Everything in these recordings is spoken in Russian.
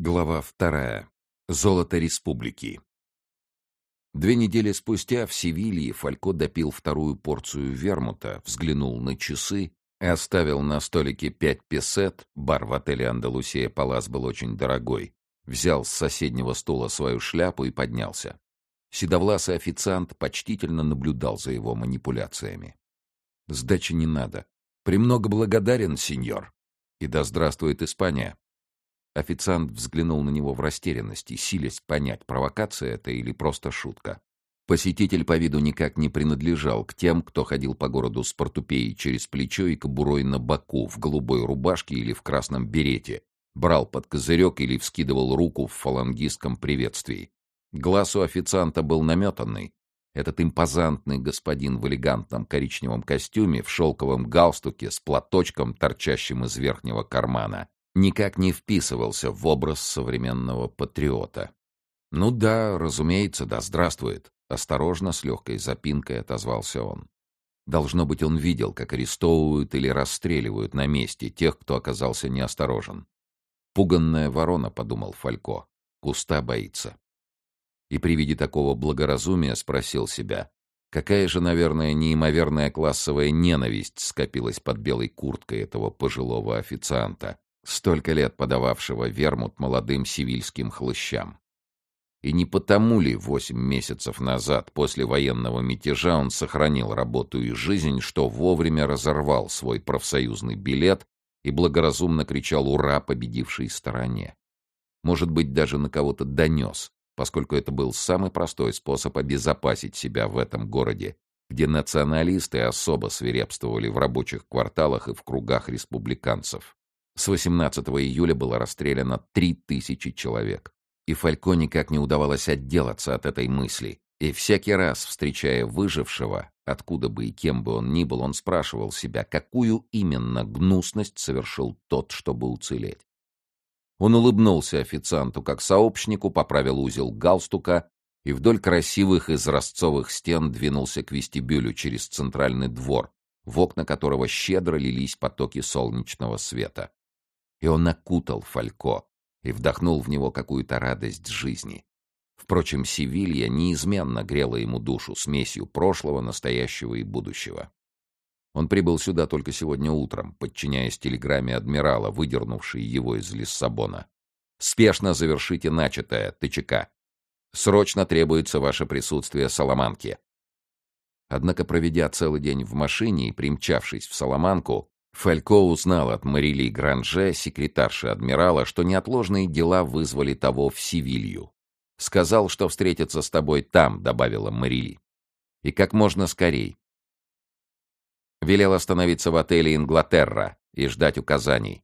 Глава вторая. Золото республики. Две недели спустя в Севилье Фалько допил вторую порцию вермута, взглянул на часы и оставил на столике пять песет, бар в отеле «Андалусия Палас» был очень дорогой, взял с соседнего стула свою шляпу и поднялся. Седовласый официант почтительно наблюдал за его манипуляциями. «Сдачи не надо. Премного благодарен, сеньор. И да здравствует Испания!» Официант взглянул на него в растерянности, силясь понять, провокация это или просто шутка. Посетитель по виду никак не принадлежал к тем, кто ходил по городу с портупеей через плечо и кобурой на боку, в голубой рубашке или в красном берете, брал под козырек или вскидывал руку в фалангистском приветствии. Глаз у официанта был наметанный. Этот импозантный господин в элегантном коричневом костюме, в шелковом галстуке с платочком, торчащим из верхнего кармана, никак не вписывался в образ современного патриота. «Ну да, разумеется, да здравствует», — осторожно, с легкой запинкой отозвался он. Должно быть, он видел, как арестовывают или расстреливают на месте тех, кто оказался неосторожен. «Пуганная ворона», — подумал Фалько, — «куста боится». И при виде такого благоразумия спросил себя, какая же, наверное, неимоверная классовая ненависть скопилась под белой курткой этого пожилого официанта, столько лет подававшего вермут молодым сивильским хлыщам. И не потому ли восемь месяцев назад, после военного мятежа, он сохранил работу и жизнь, что вовремя разорвал свой профсоюзный билет и благоразумно кричал «Ура!» победившей стороне? Может быть, даже на кого-то донес, поскольку это был самый простой способ обезопасить себя в этом городе, где националисты особо свирепствовали в рабочих кварталах и в кругах республиканцев. С 18 июля было расстреляно 3000 человек. И Фалько никак не удавалось отделаться от этой мысли. И всякий раз, встречая выжившего, откуда бы и кем бы он ни был, он спрашивал себя, какую именно гнусность совершил тот, чтобы уцелеть. Он улыбнулся официанту как сообщнику, поправил узел галстука и вдоль красивых изразцовых стен двинулся к вестибюлю через центральный двор, в окна которого щедро лились потоки солнечного света и он окутал Фалько и вдохнул в него какую-то радость жизни. Впрочем, Севилья неизменно грела ему душу смесью прошлого, настоящего и будущего. Он прибыл сюда только сегодня утром, подчиняясь телеграмме адмирала, выдернувшей его из Лиссабона. «Спешно завершите начатое, ТЧК. Срочно требуется ваше присутствие в Соломанке». Однако, проведя целый день в машине и примчавшись в Соломанку, Фалько узнал от Марили Гранже, секретарши адмирала, что неотложные дела вызвали того в Севилью. «Сказал, что встретится с тобой там», — добавила Марили. «И как можно скорей». Велел остановиться в отеле «Инглатерра» и ждать указаний.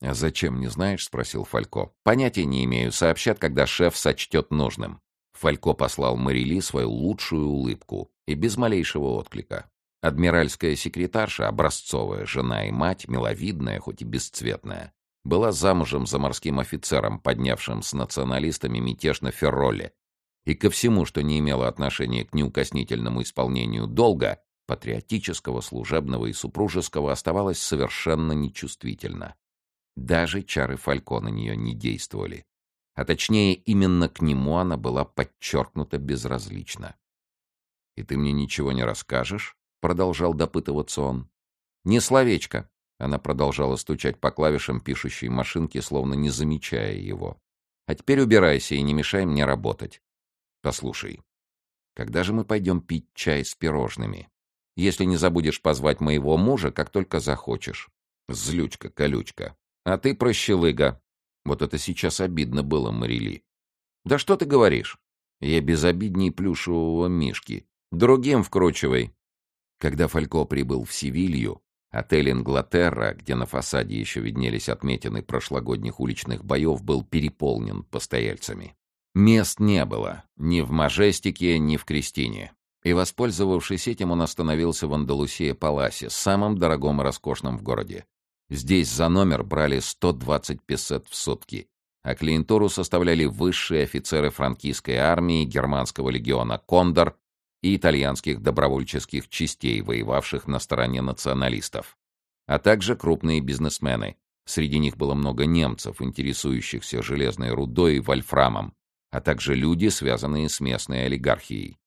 «А зачем, не знаешь?» — спросил Фалько. «Понятия не имею. Сообщат, когда шеф сочтет нужным». Фалько послал Марили свою лучшую улыбку и без малейшего отклика. Адмиральская секретарша, образцовая жена и мать, миловидная, хоть и бесцветная, была замужем за морским офицером, поднявшим с националистами мятеж на Ферроле. И ко всему, что не имело отношения к неукоснительному исполнению долга, патриотического, служебного и супружеского, оставалась совершенно нечувствительна. Даже чары Фалько на нее не действовали. А точнее, именно к нему она была подчеркнута безразлична. «И ты мне ничего не расскажешь?» Продолжал допытываться он. «Не словечко!» Она продолжала стучать по клавишам пишущей машинки, словно не замечая его. «А теперь убирайся и не мешай мне работать. Послушай, когда же мы пойдем пить чай с пирожными? Если не забудешь позвать моего мужа, как только захочешь. Злючка, колючка. А ты прощелыга. Вот это сейчас обидно было, Марили. Да что ты говоришь? Я безобидней плюшевого мишки. Другим вкручивай. Когда Фалько прибыл в Севилью, отель «Инглатерра», где на фасаде еще виднелись отметины прошлогодних уличных боев, был переполнен постояльцами. Мест не было ни в Мажестике, ни в Кристине. И, воспользовавшись этим, он остановился в Андалусия Паласе, самом дорогом и роскошном в городе. Здесь за номер брали 120 песет в сутки, а клиентуру составляли высшие офицеры франкийской армии, германского легиона «Кондор» и итальянских добровольческих частей, воевавших на стороне националистов, а также крупные бизнесмены Среди них было много немцев, интересующихся железной рудой и вольфрамом, а также люди, связанные с местной олигархией.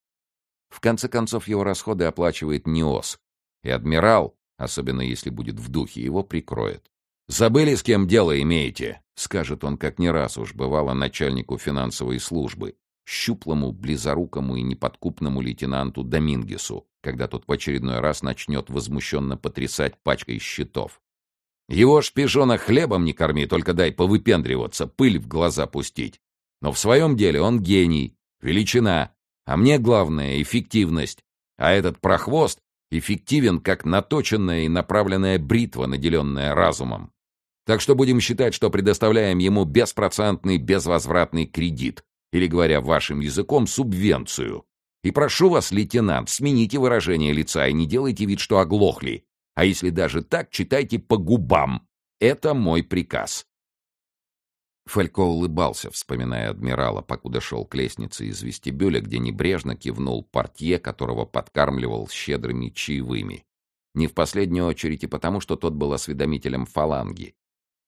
В конце концов, его расходы оплачивает НИОС, и адмирал, особенно если будет в духе, его прикроет. «Забыли, с кем дело имеете?» — скажет он, как не раз уж бывало начальнику финансовой службы, щуплому, близорукому и неподкупному лейтенанту Домингесу, когда тот в очередной раз начнет возмущенно потрясать пачкой счетов. «Его шпижона хлебом не корми, только дай повыпендриваться, пыль в глаза пустить. Но в своем деле он гений, величина, а мне главное — эффективность. А этот прохвост эффективен, как наточенная и направленная бритва, наделенная разумом. Так что будем считать, что предоставляем ему беспроцентный безвозвратный кредит, или, говоря вашим языком, субвенцию. И прошу вас, лейтенант, смените выражение лица и не делайте вид, что оглохли. А если даже так, читайте по губам. Это мой приказ. Фалько улыбался, вспоминая адмирала, покуда шел к лестнице из вестибюля, где небрежно кивнул портье, которого подкармливал щедрыми чаевыми. Не в последнюю очередь и потому, что тот был осведомителем фаланги.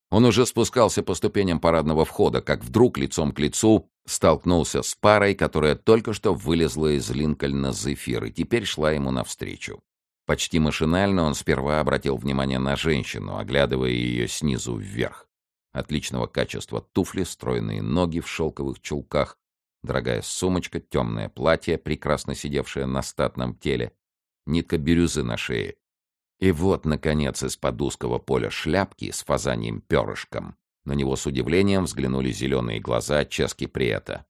Он уже спускался по ступеням парадного входа, как вдруг лицом к лицу столкнулся с парой, которая только что вылезла из Линкольна Зефир и теперь шла ему навстречу. Почти машинально он сперва обратил внимание на женщину, оглядывая ее снизу вверх. Отличного качества туфли, стройные ноги в шелковых чулках, дорогая сумочка, темное платье, прекрасно сидевшее на статном теле, нитка бирюзы на шее. И вот, наконец, из-под узкого поля шляпки с фазанием перышком на него с удивлением взглянули зеленые глаза Чески Приэта.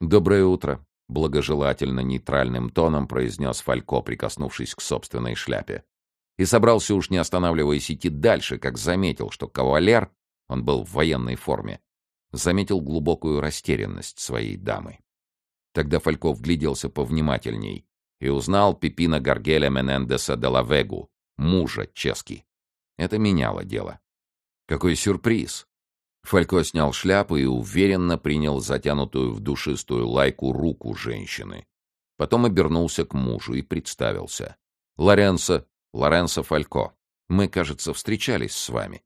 «Доброе утро», — благожелательно нейтральным тоном произнес Фалько, прикоснувшись к собственной шляпе и собрался уж не останавливаясь идти дальше, как заметил, что кавалер, он был в военной форме, заметил глубокую растерянность своей дамы. Тогда Фальков гляделся повнимательней и узнал Пипина Гаргеля Менендеса де Лавегу, мужа Чески. Это меняло дело. Какой сюрприз! Фалько снял шляпу и уверенно принял затянутую в душистую лайку руку женщины. Потом обернулся к мужу и представился. «Лоренцо Лоренцо Фалько. Мы, кажется, встречались с вами».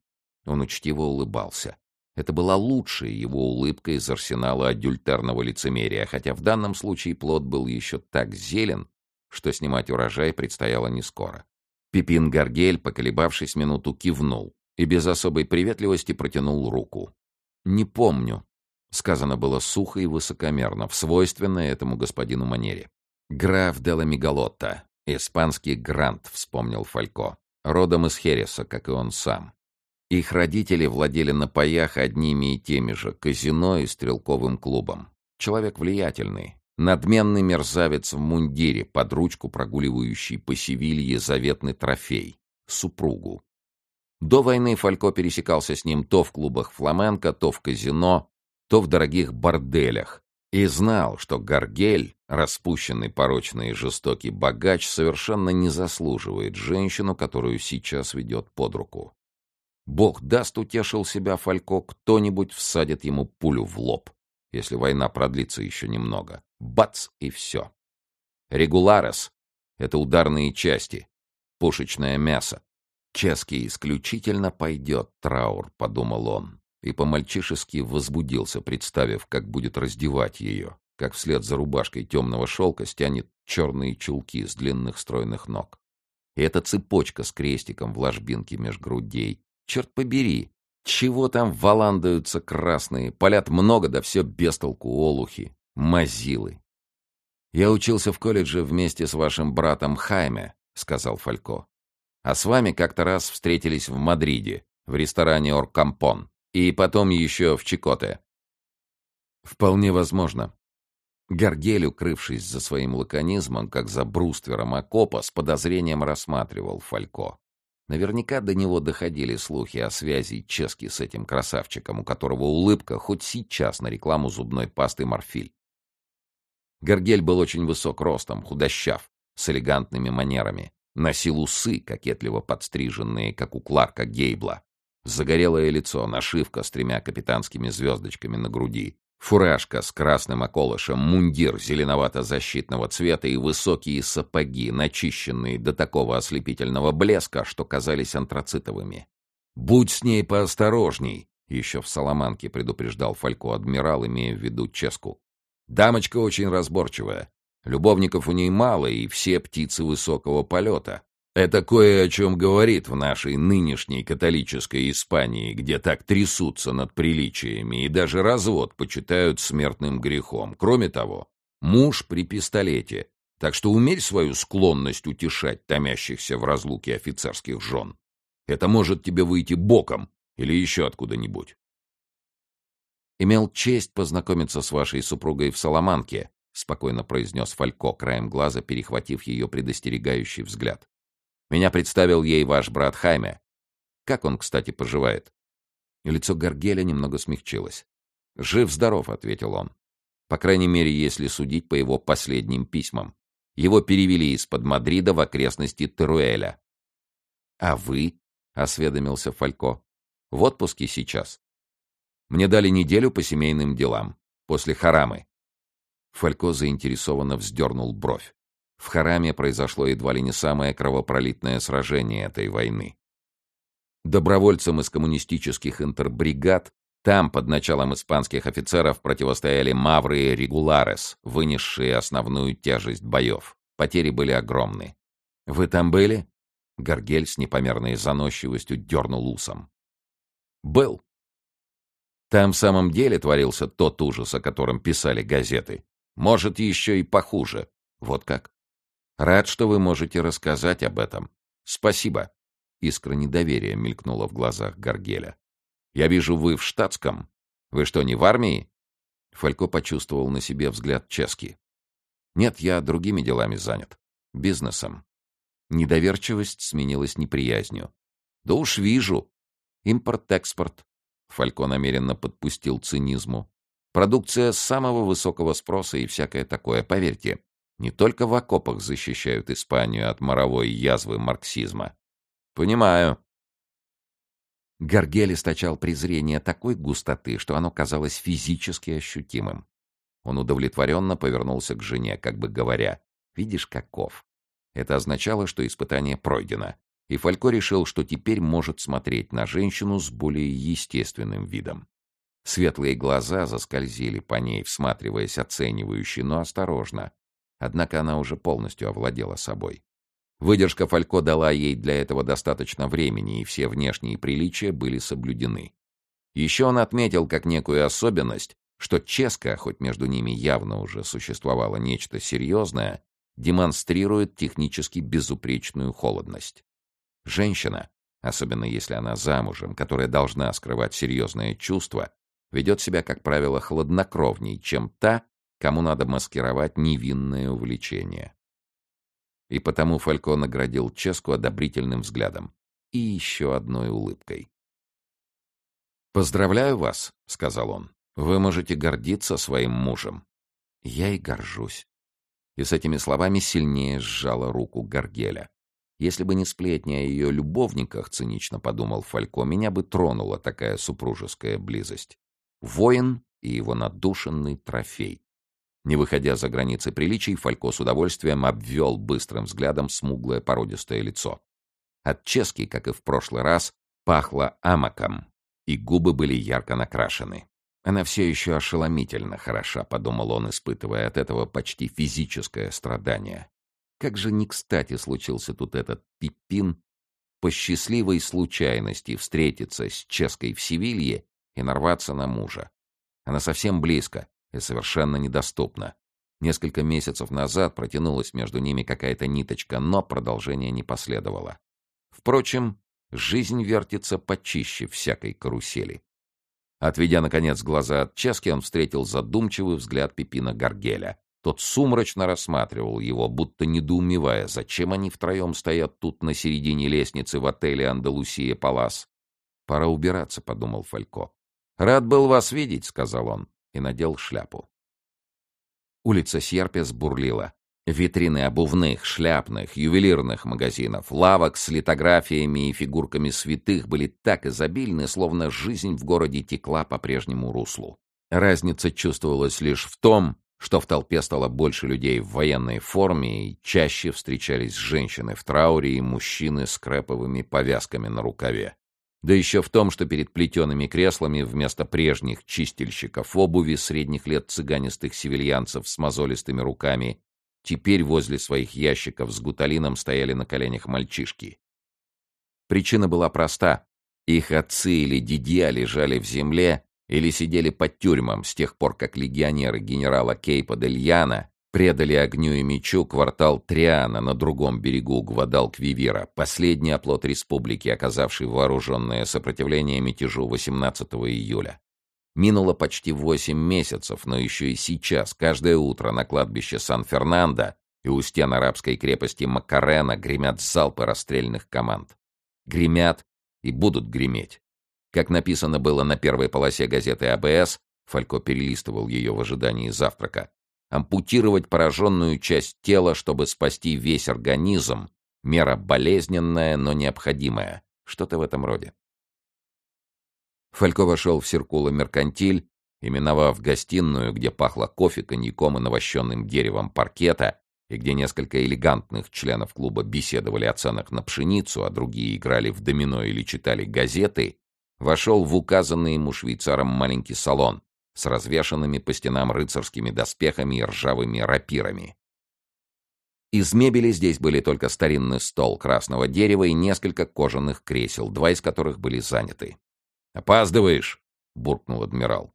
Он учтиво улыбался. Это была лучшая его улыбка из арсенала адюльтерного лицемерия, хотя в данном случае плод был еще так зелен, что снимать урожай предстояло не скоро. Пипин Гаргель, поколебавшись минуту, кивнул и без особой приветливости протянул руку. «Не помню», — сказано было сухо и высокомерно, в свойственной этому господину манере. «Граф Делла Мегалотта, «Испанский грант», — вспомнил Фалько. Родом из Хереса, как и он сам. Их родители владели на паях одними и теми же — казино и стрелковым клубом. Человек влиятельный. Надменный мерзавец в мундире, под ручку прогуливающий по Севилье заветный трофей — супругу. До войны Фалько пересекался с ним то в клубах фламенко, то в казино, то в дорогих борделях, и знал, что Гаргель, распущенный, порочный и жестокий богач, совершенно не заслуживает женщину, которую сейчас ведет под руку. Бог даст, утешил себя Фалько, кто-нибудь всадит ему пулю в лоб, если война продлится еще немного. Бац, и все. Регуларес — это ударные части, пушечное мясо. Ческий исключительно пойдет траур, подумал он и по-мальчишески возбудился, представив, как будет раздевать ее, как вслед за рубашкой темного шелка стянет черные чулки с длинных стройных ног. И эта цепочка с крестиком в ложбинке меж грудей. Черт побери, чего там валандаются красные, полят много, да все без толку олухи, мазилы. «Я учился в колледже вместе с вашим братом Хайме», — сказал Фалько. «А с вами как-то раз встретились в Мадриде, в ресторане «Оркампон». И потом еще в Чикоте. Вполне возможно. Горгель, укрывшись за своим лаконизмом, как за бруствером окопа, с подозрением рассматривал Фалько. Наверняка до него доходили слухи о связи Чески с этим красавчиком, у которого улыбка хоть сейчас на рекламу зубной пасты Морфиль. Горгель был очень высок ростом, худощав, с элегантными манерами, носил усы, кокетливо подстриженные, как у Кларка Гейбла, Загорелое лицо, нашивка с тремя капитанскими звездочками на груди, фуражка с красным околышем, мундир зеленовато-защитного цвета и высокие сапоги, начищенные до такого ослепительного блеска, что казались антрацитовыми. «Будь с ней поосторожней», — еще в Соломанке предупреждал Фалько адмирал, имея в виду Ческу. «Дамочка очень разборчивая. Любовников у ней мало, и все птицы высокого полета. Это кое о чем говорит в нашей нынешней католической Испании, где так трясутся над приличиями и даже развод почитают смертным грехом. Кроме того, муж при пистолете, так что умерь свою склонность утешать томящихся в разлуке офицерских жен. Это может тебе выйти боком или еще откуда-нибудь. «Имел честь познакомиться с вашей супругой в Соломанке», — спокойно произнес Фалько, краем глаза перехватив ее предостерегающий взгляд. «Меня представил ей ваш брат Хайме. Как он, кстати, поживает?» Лицо Гаргеля немного смягчилось. «Жив-здоров», — ответил он. По крайней мере, если судить по его последним письмам. Его перевели из-под Мадрида в окрестности Теруэля. «А вы?» — осведомился Фалько. «В отпуске сейчас. Мне дали неделю по семейным делам, после Харамы». Фалько заинтересованно вздернул бровь. В Хараме произошло едва ли не самое кровопролитное сражение этой войны. Добровольцам из коммунистических интербригад там под началом испанских офицеров противостояли мавры и регуларес, вынесшие основную тяжесть боев. Потери были огромны. «Вы там были?» Горгель с непомерной заносчивостью дернул усом. «Был. Там в самом деле творился тот ужас, о котором писали газеты. Может, еще и похуже. Вот как. Рад, что вы можете рассказать об этом. Спасибо». Искра недоверия мелькнула в глазах Горгеля. «Я вижу, вы в штатском. Вы что, не в армии?» Фалько почувствовал на себе взгляд Чески. «Нет, я другими делами занят. Бизнесом. Недоверчивость сменилась неприязнью. «Да уж вижу. Импорт-экспорт». Фалько намеренно подпустил цинизму. «Продукция самого высокого спроса и всякое такое, поверьте. Не только в окопах защищают Испанию от моровой язвы марксизма. Понимаю». Гаргель источал презрение такой густоты, что оно казалось физически ощутимым. Он удовлетворенно повернулся к жене, как бы говоря, «Видишь, каков. Это означало, что испытание пройдено, и Фалько решил, что теперь может смотреть на женщину с более естественным видом. Светлые глаза заскользили по ней, всматриваясь оценивающе, но осторожно. Однако она уже полностью овладела собой. Выдержка Фалько дала ей для этого достаточно времени, и все внешние приличия были соблюдены. Еще он отметил как некую особенность, что Ческа, хоть между ними явно уже существовало нечто серьезное, демонстрирует технически безупречную холодность. Женщина, особенно если она замужем, которая должна скрывать серьезное чувство, ведет себя, как правило, хладнокровней, чем та, кому надо маскировать невинное увлечение. И потому Фалько наградил Ческу одобрительным взглядом и еще одной улыбкой. «Поздравляю вас», — сказал он. «Вы можете гордиться своим мужем». «Я и горжусь», и с этими словами сильнее сжала руку Гаргеля. Если бы не сплетни о ее любовниках, цинично подумал Фалько, меня бы тронула такая супружеская близость. Воин и его надушенный трофей. Не выходя за границы приличий, Фалько с удовольствием обвел быстрым взглядом смуглое породистое лицо. От Чески, как и в прошлый раз, пахло амаком, и губы были ярко накрашены. Она все еще ошеломительно хороша, подумал он, испытывая от этого почти физическое страдание. Как же не кстати случился тут этот Пипин по счастливой случайности встретиться с Ческой в Севилье и нарваться на мужа. Она совсем близко и совершенно недоступна. Несколько месяцев назад протянулась между ними какая-то ниточка, но продолжение не последовало. Впрочем, жизнь вертится почище всякой карусели. Отведя, наконец, глаза от Чески, он встретил задумчивый взгляд Пипина Гаргеля. Тот сумрачно рассматривал его, будто недоумевая, зачем они втроем стоят тут на середине лестницы в отеле «Андалусия Палас». «Пора убираться», — подумал Фалько. «Рад был вас видеть», — сказал он, и надел шляпу. Улица Серпес бурлила. Витрины обувных, шляпных, ювелирных магазинов, лавок с литографиями и фигурками святых были так изобильны, словно жизнь в городе текла по прежнему руслу. Разница чувствовалась лишь в том, что в толпе стало больше людей в военной форме и чаще встречались женщины в трауре и мужчины с креповыми повязками на рукаве. Да еще в том, что перед плетеными креслами вместо прежних чистильщиков обуви средних лет цыганистых севильянцев с мозолистыми руками теперь возле своих ящиков с гуталином стояли на коленях мальчишки. Причина была проста. Их отцы или дедья лежали в земле или сидели под тюрьмам с тех пор, как легионеры генерала Кейпа дель Яна предали огню и мечу квартал Триана на другом берегу Гвадалквивира, последний оплот республики, оказавший вооруженное сопротивление мятежу 18 июля. Минуло почти восемь месяцев, но еще и сейчас, каждое утро на кладбище Сан-Фернандо и у стен арабской крепости Макарена гремят залпы расстрельных команд. Гремят и будут греметь. Как написано было на первой полосе газеты АБС, Фалько перелистывал ее в ожидании завтрака, ампутировать пораженную часть тела, чтобы спасти весь организм, мера болезненная, но необходимая. Что-то в этом роде. Фалько вошел в Серкула Меркантиль и, миновав гостиную, где пахло кофе, коньяком и навощенным деревом паркета, и где несколько элегантных членов клуба беседовали о ценах на пшеницу, а другие играли в домино или читали газеты, вошел в указанный ему швейцаром маленький салон с развешанными по стенам рыцарскими доспехами и ржавыми рапирами. Из мебели здесь были только старинный стол красного дерева и несколько кожаных кресел, два из которых были заняты. «Опаздываешь!» — буркнул адмирал.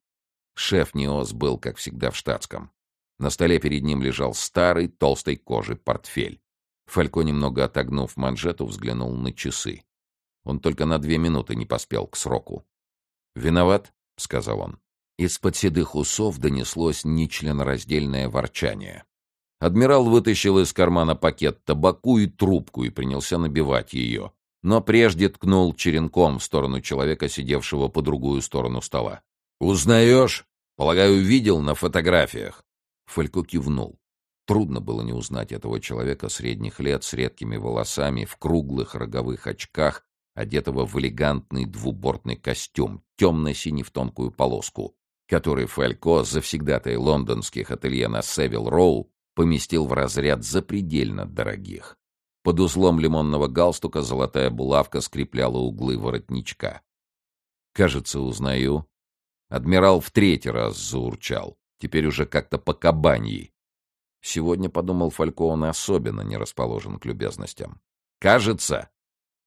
Шеф Неос был, как всегда, в штатском. На столе перед ним лежал старый, толстой кожи портфель. Фалько, немного отогнув манжету, взглянул на часы. Он только на две минуты не поспел к сроку. «Виноват», — сказал он. Из-под седых усов донеслось нечленораздельное ворчание. Адмирал вытащил из кармана пакет табаку и трубку и принялся набивать ее, но прежде ткнул черенком в сторону человека, сидевшего по другую сторону стола. «Узнаешь? Полагаю, видел на фотографиях?» Фалько кивнул. Трудно было не узнать этого человека средних лет с редкими волосами, в круглых роговых очках, одетого в элегантный двубортный костюм, темно-синий в тонкую полоску, который Фалько, завсегдатай лондонских ателье на Севил Роу, поместил в разряд запредельно дорогих. Под узлом лимонного галстука золотая булавка скрепляла углы воротничка. «Кажется, узнаю». Адмирал в третий раз заурчал, теперь уже как-то по кабаньи. Сегодня, подумал Фалько, он особенно не расположен к любезностям. «Кажется!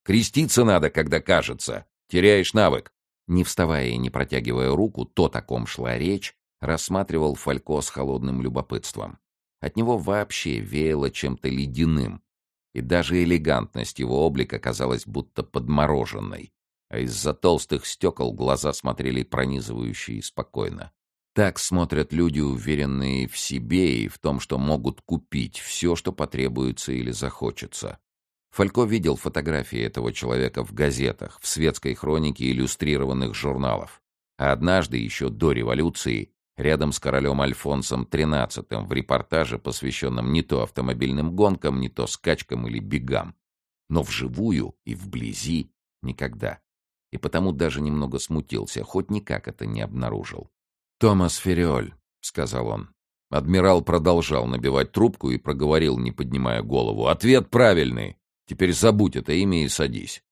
Креститься надо, когда кажется. Теряешь навык. Не вставая и не протягивая руку, то, о ком шла речь, рассматривал Фалько с холодным любопытством. От него вообще веяло чем-то ледяным, и даже элегантность его облика казалась будто подмороженной, а из-за толстых стекол глаза смотрели пронизывающе и спокойно. Так смотрят люди, уверенные в себе и в том, что могут купить все, что потребуется или захочется. Фалько видел фотографии этого человека в газетах, в светской хронике иллюстрированных журналов. А однажды, еще до революции, рядом с королем Альфонсом XIII в репортаже, посвященном не то автомобильным гонкам, не то скачкам или бегам. Но вживую и вблизи никогда. И потому даже немного смутился, хоть никак это не обнаружил. «Томас Фериоль», — сказал он. Адмирал продолжал набивать трубку и проговорил, не поднимая голову. «Ответ правильный. Теперь забудь это имя и садись.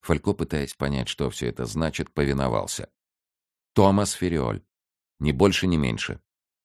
Фалько, пытаясь понять, что все это значит, повиновался. Томас Фериоль. Ни больше, ни меньше.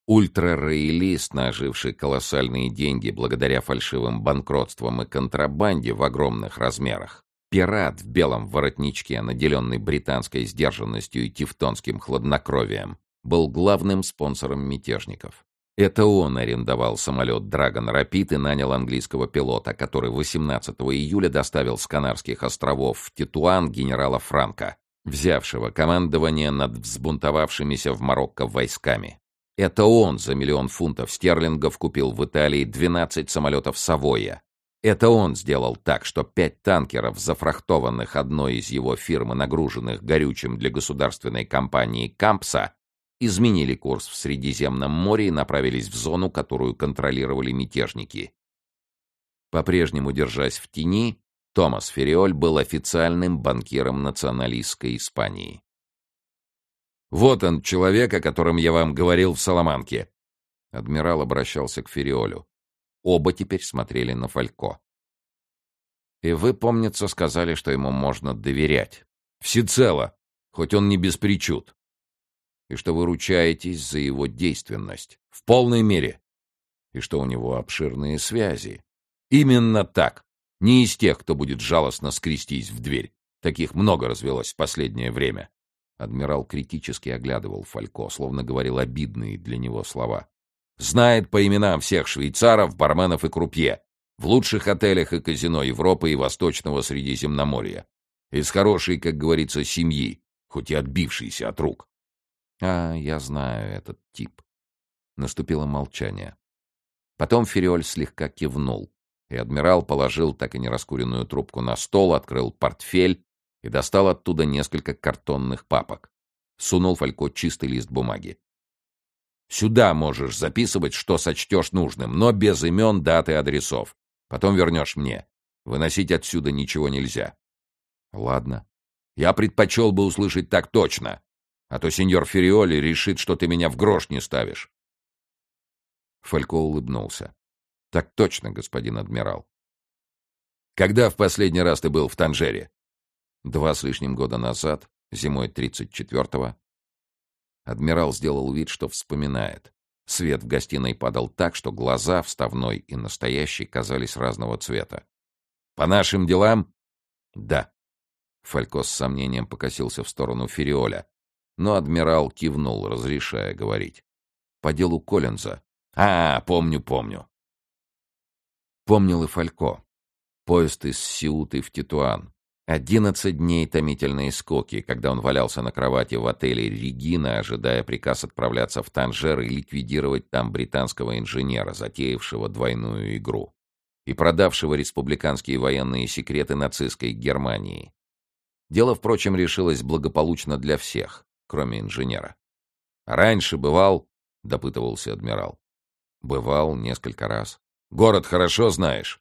Ультрароялист, наживший колоссальные деньги благодаря фальшивым банкротствам и контрабанде в огромных размерах. Пират в белом воротничке, наделенный британской сдержанностью и тевтонским хладнокровием, был главным спонсором мятежников. Это он арендовал самолет Dragon Rapid и нанял английского пилота, который 18 июля доставил с Канарских островов в Титуан генерала Франка, взявшего командование над взбунтовавшимися в Марокко войсками. Это он за миллион фунтов стерлингов купил в Италии 12 самолетов «Савоя». Это он сделал так, что пять танкеров, зафрахтованных одной из его фирм и нагруженных горючим для государственной компании «Кампса», изменили курс в Средиземном море и направились в зону, которую контролировали мятежники. По-прежнему держась в тени, Томас Фериоль был официальным банкиром националистской Испании. «Вот он, человек, о котором я вам говорил в Саламанке!» Адмирал обращался к Фериолю. Оба теперь смотрели на Фалько. «И вы, помнится, сказали, что ему можно доверять». Всецело, хоть он не без причуд. И что вы ручаетесь за его действенность. В полной мере. И что у него обширные связи. Именно так. Не из тех, кто будет жалостно скрестись в дверь. Таких много развелось в последнее время. Адмирал критически оглядывал Фалько, словно говорил обидные для него слова. Знает по именам всех швейцаров, барменов и крупье. В лучших отелях и казино Европы и Восточного Средиземноморья. Из хорошей, как говорится, семьи, хоть и отбившейся от рук. А, я знаю этот тип. Наступило молчание. Потом Фериоль слегка кивнул, и адмирал положил так и не раскуренную трубку на стол, открыл портфель и достал оттуда несколько картонных папок. Сунул Фалько чистый лист бумаги. «Сюда можешь записывать, что сочтешь нужным, но без имен, дат и адресов. Потом вернешь мне. Выносить отсюда ничего нельзя». «Ладно. Я предпочел бы услышать так точно, а то сеньор Фериоли решит, что ты меня в грош не ставишь». Фалько улыбнулся. «Так точно, господин адмирал». «Когда в последний раз ты был в Танжере?» Два с лишним года назад, зимой 34-го, адмирал сделал вид, что вспоминает. Свет в гостиной падал так, что глаза, вставной и настоящий, казались разного цвета. «По нашим делам?» «Да». Фалько с сомнением покосился в сторону Фериоля, но адмирал кивнул, разрешая говорить. «По делу Коллинза». «А, помню, помню». Помнил и Фалько. Поезд из Сиуты в Титуан. Одиннадцать дней томительные скоки, когда он валялся на кровати в отеле «Регина», ожидая приказ отправляться в Танжер и ликвидировать там британского инженера, затеявшего двойную игру и продавшего республиканские военные секреты нацистской Германии. Дело, впрочем, решилось благополучно для всех, кроме инженера. «Раньше бывал?» — допытывался адмирал. «Бывал несколько раз. Город хорошо знаешь?»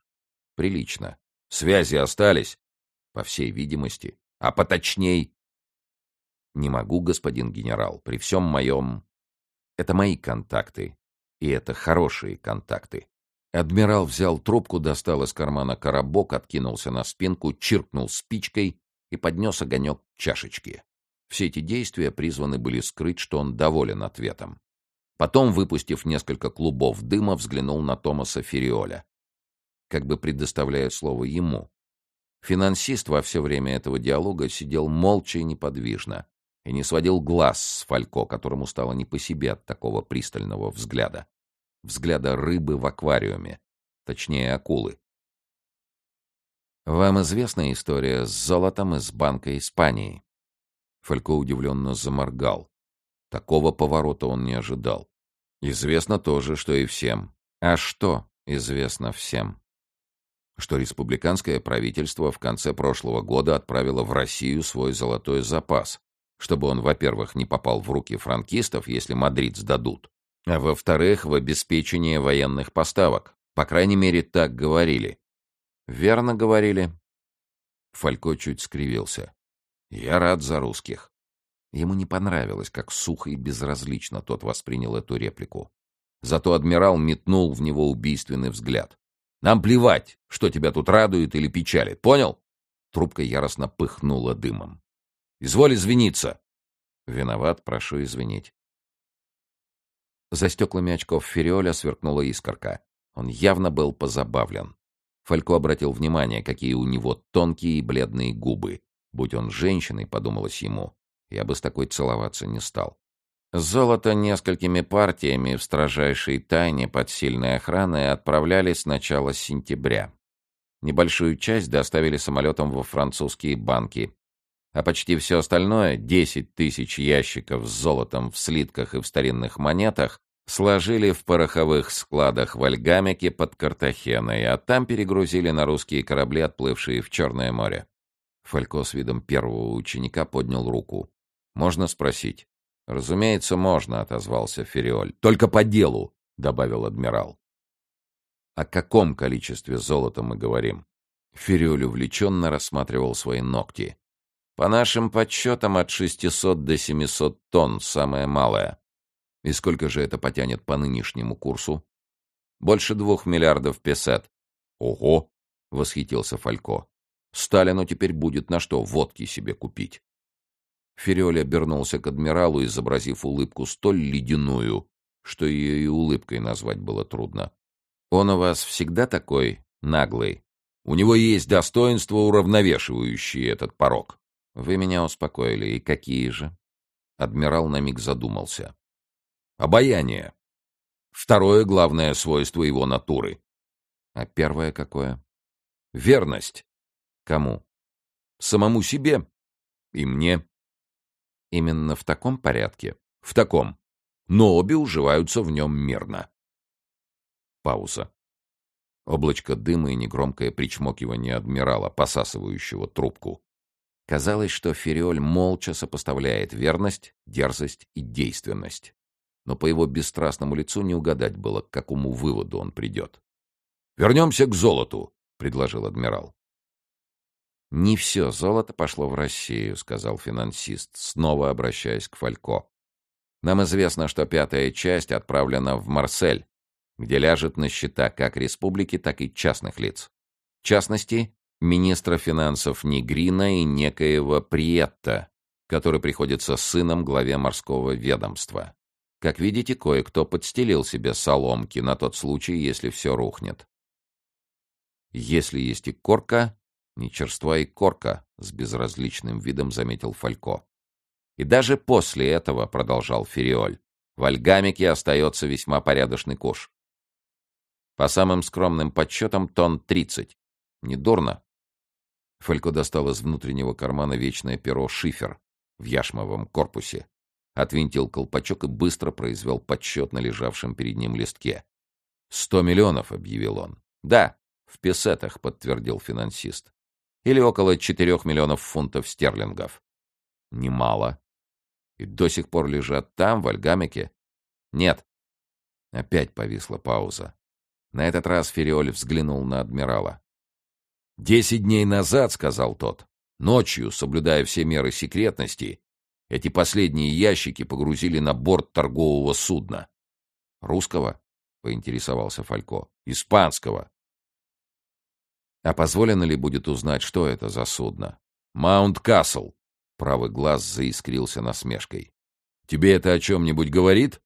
«Прилично. Связи остались?» По всей видимости. А поточней... Не могу, господин генерал, при всем моем... Это мои контакты. И это хорошие контакты. Адмирал взял трубку, достал из кармана коробок, откинулся на спинку, чиркнул спичкой и поднес огонек к чашечке. Все эти действия призваны были скрыть, что он доволен ответом. Потом, выпустив несколько клубов дыма, взглянул на Томаса Фериоля, как бы предоставляя слово ему. Финансист во все время этого диалога сидел молча и неподвижно и не сводил глаз с Фалько, которому стало не по себе от такого пристального взгляда. Взгляда рыбы в аквариуме, точнее акулы. «Вам известна история с золотом из Банка Испании?» Фалько удивленно заморгал. Такого поворота он не ожидал. «Известно тоже, что и всем». «А что известно всем?» что республиканское правительство в конце прошлого года отправило в Россию свой золотой запас, чтобы он, во-первых, не попал в руки франкистов, если Мадрид сдадут, а во-вторых, в обеспечение военных поставок. По крайней мере, так говорили. Верно говорили. Фалько чуть скривился. Я рад за русских. Ему не понравилось, как сухо и безразлично тот воспринял эту реплику. Зато адмирал метнул в него убийственный взгляд. Нам плевать, что тебя тут радует или печалит. Понял? Трубка яростно пыхнула дымом. Изволь извиниться. Виноват, прошу извинить. За стеклами очков Фериоля сверкнула искорка. Он явно был позабавлен. Фалько обратил внимание, какие у него тонкие и бледные губы. Будь он женщиной, подумалось ему, я бы с такой целоваться не стал. Золото несколькими партиями в строжайшей тайне под сильной охраной отправляли с начала сентября. Небольшую часть доставили самолетом во французские банки, а почти все остальное, 10 тысяч ящиков с золотом в слитках и в старинных монетах, сложили в пороховых складах в Альгамике под Картахеной, а там перегрузили на русские корабли, отплывшие в Черное море. Фалько с видом первого ученика поднял руку. «Можно спросить?» «Разумеется, можно», — отозвался Фериоль. «Только по делу», — добавил адмирал. «О каком количестве золота мы говорим?» Фериоль увлеченно рассматривал свои ногти. «По нашим подсчетам, от 600 до 700 тонн, самое малое. И сколько же это потянет по нынешнему курсу?» «Больше двух миллиардов песет». «Ого!» — восхитился Фалько. «Сталину теперь будет на что водки себе купить». Фериоль обернулся к адмиралу, изобразив улыбку столь ледяную, что ее и улыбкой назвать было трудно. «Он у вас всегда такой наглый? У него есть достоинства, уравновешивающие этот порог». «Вы меня успокоили. И какие же?» Адмирал на миг задумался. «Обаяние. Второе главное свойство его натуры. А первое какое? Верность. Кому? Самому себе и мне. Именно в таком порядке? В таком. Но обе уживаются в нем мирно. Пауза. Облачко дыма и негромкое причмокивание адмирала, посасывающего трубку. Казалось, что Фериоль молча сопоставляет верность, дерзость и действенность но по его бесстрастному лицу не угадать было, к какому выводу он придет. «Вернемся к золоту», — предложил адмирал. «Не все золото пошло в Россию», — сказал финансист, снова обращаясь к Фалько. «Нам известно, что пятая часть отправлена в Марсель, где ляжет на счета как республики, так и частных лиц. В частности, министра финансов Негрина и некоего Приетта, который приходится сыном главе морского ведомства. Как видите, кое-кто подстелил себе соломки на тот случай, если все рухнет. Если есть и корка, не черства и корка, с безразличным видом заметил Фалько. И даже после этого, продолжал Фериоль, в Альгамике остается весьма порядочный куш. По самым скромным подсчетам, тонн тридцать. Недурно. Фалько достал из внутреннего кармана вечное перо «Шифер» в яшмовом корпусе отвинтил колпачок и быстро произвел подсчет на лежавшем перед ним листке. «Сто миллионов», — объявил он. «Да, в песетах», — подтвердил финансист. «Или около четырех миллионов фунтов стерлингов». «Немало. И до сих пор лежат там, в Альгамике?» «Нет». Опять повисла пауза. На этот раз Фериоль взглянул на адмирала. «Десять дней назад, — сказал тот, — ночью, соблюдая все меры секретности, эти последние ящики погрузили на борт торгового судна. «Русского?» — поинтересовался Фалько. «Испанского». «А позволено ли будет узнать, что это за судно?» «Маунт Касл». Правый глаз заискрился насмешкой. «Тебе это о чем-нибудь говорит?»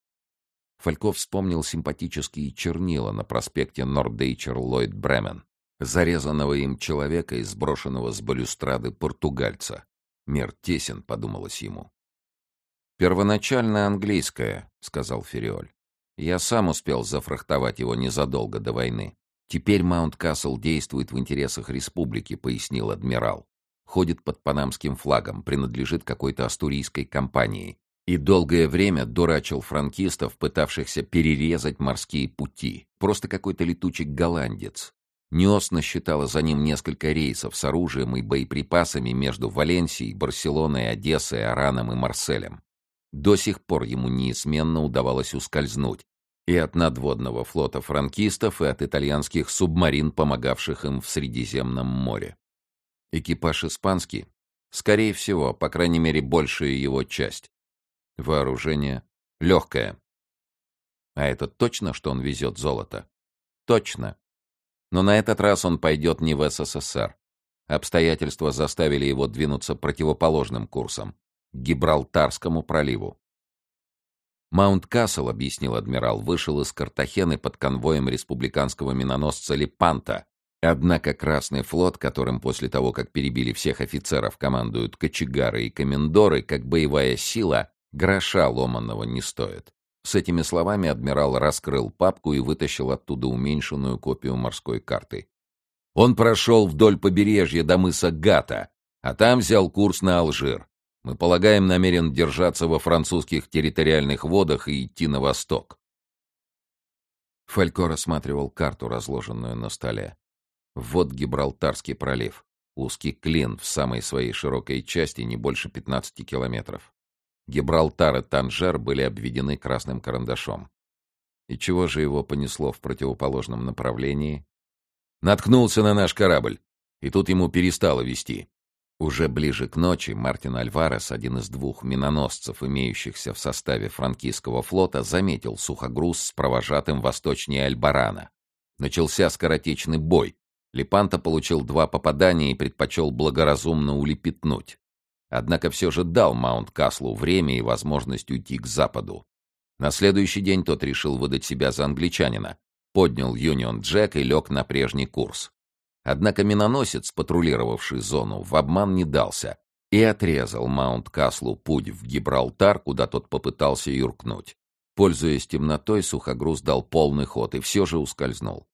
Фальков вспомнил симпатические чернила на проспекте Нордейчер Ллойд Бремен, зарезанного им человека и сброшенного с балюстрады португальца. Мир тесен, подумалось ему. «Первоначально английское», — сказал Фериоль. «Я сам успел зафрахтовать его незадолго до войны. Теперь Маунт-Касл действует в интересах республики», — пояснил адмирал. «Ходит под панамским флагом, принадлежит какой-то астурийской компании. И долгое время дурачил франкистов, пытавшихся перерезать морские пути. Просто какой-то летучий голландец. Неос насчитала за ним несколько рейсов с оружием и боеприпасами между Валенсией, Барселоной, Одессой, Араном и Марселем. До сих пор ему неизменно удавалось ускользнуть и от надводного флота франкистов, и от итальянских субмарин, помогавших им в Средиземном море. Экипаж испанский? Скорее всего, по крайней мере, большая его часть. Вооружение легкое. А это точно, что он везет золото? Точно. Но на этот раз он пойдет не в СССР. Обстоятельства заставили его двинуться противоположным курсом Гибралтарскому проливу. Маунт-Касл, объяснил адмирал, вышел из Картахены под конвоем республиканского миноносца Лепанта. Однако Красный флот, которым после того, как перебили всех офицеров, командуют кочегары и комендоры, как боевая сила, гроша ломаного не стоит. С этими словами адмирал раскрыл папку и вытащил оттуда уменьшенную копию морской карты. Он прошел вдоль побережья до мыса Гата, а там взял курс на Алжир. Мы полагаем, намерен держаться во французских территориальных водах и идти на восток. Фалько рассматривал карту, разложенную на столе. Вот Гибралтарский пролив. Узкий клин в самой своей широкой части не больше 15 километров. Гибралтар и Танжер были обведены красным карандашом. И чего же его понесло в противоположном направлении? Наткнулся на наш корабль, и тут ему перестало вести. Уже ближе к ночи Мартин Альварес, один из двух миноносцев, имеющихся в составе франкийского флота, заметил сухогруз с провожатым восточнее Альбарана. Начался скоротечный бой. Лепанто получил два попадания и предпочел благоразумно улепетнуть. однако все же дал Маунт-Каслу время и возможность уйти к западу. На следующий день тот решил выдать себя за англичанина, поднял Юнион Джек и лег на прежний курс. Однако миноносец, патрулировавший зону, в обман не дался и отрезал Маунт-Каслу путь в Гибралтар, куда тот попытался юркнуть. Пользуясь темнотой, сухогруз дал полный ход и все же ускользнул.